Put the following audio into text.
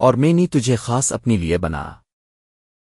اور میں نے تجھے خاص اپنی لیے بنا۔